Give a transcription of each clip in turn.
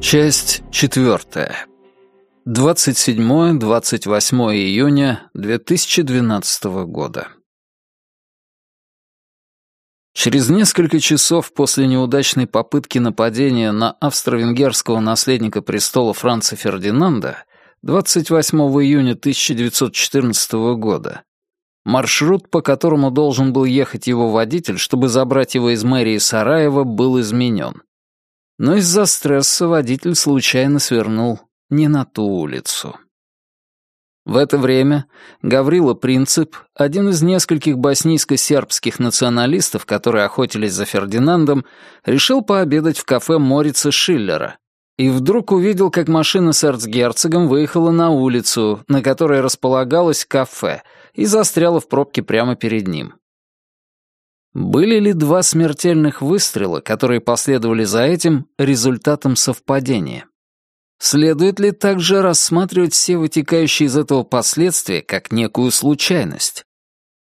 Часть четвертая. 27-28 июня 2012 года. Через несколько часов после неудачной попытки нападения на австро-венгерского наследника престола Франца Фердинанда 28 июня 1914 года маршрут, по которому должен был ехать его водитель, чтобы забрать его из мэрии Сараева, был изменен. Но из-за стресса водитель случайно свернул не на ту улицу. В это время Гаврила Принцип, один из нескольких боснийско-сербских националистов, которые охотились за Фердинандом, решил пообедать в кафе Морица Шиллера и вдруг увидел, как машина с эрцгерцогом выехала на улицу, на которой располагалось кафе, и застряла в пробке прямо перед ним. Были ли два смертельных выстрела, которые последовали за этим, результатом совпадения? Следует ли также рассматривать все вытекающие из этого последствия как некую случайность?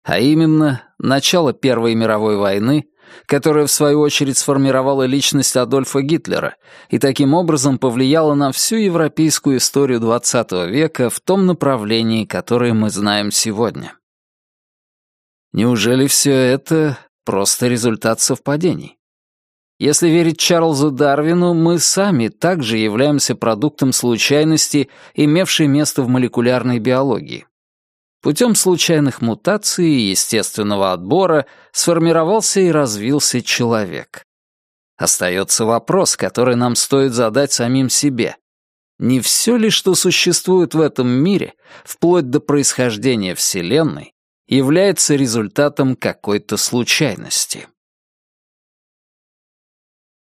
А именно, начало Первой мировой войны, которая в свою очередь сформировала личность Адольфа Гитлера и таким образом повлияла на всю европейскую историю XX века в том направлении, которое мы знаем сегодня. Неужели все это просто результат совпадений? Если верить Чарльзу Дарвину, мы сами также являемся продуктом случайности, имевшей место в молекулярной биологии. Путем случайных мутаций и естественного отбора сформировался и развился человек. Остается вопрос, который нам стоит задать самим себе. Не все ли, что существует в этом мире, вплоть до происхождения Вселенной, является результатом какой-то случайности?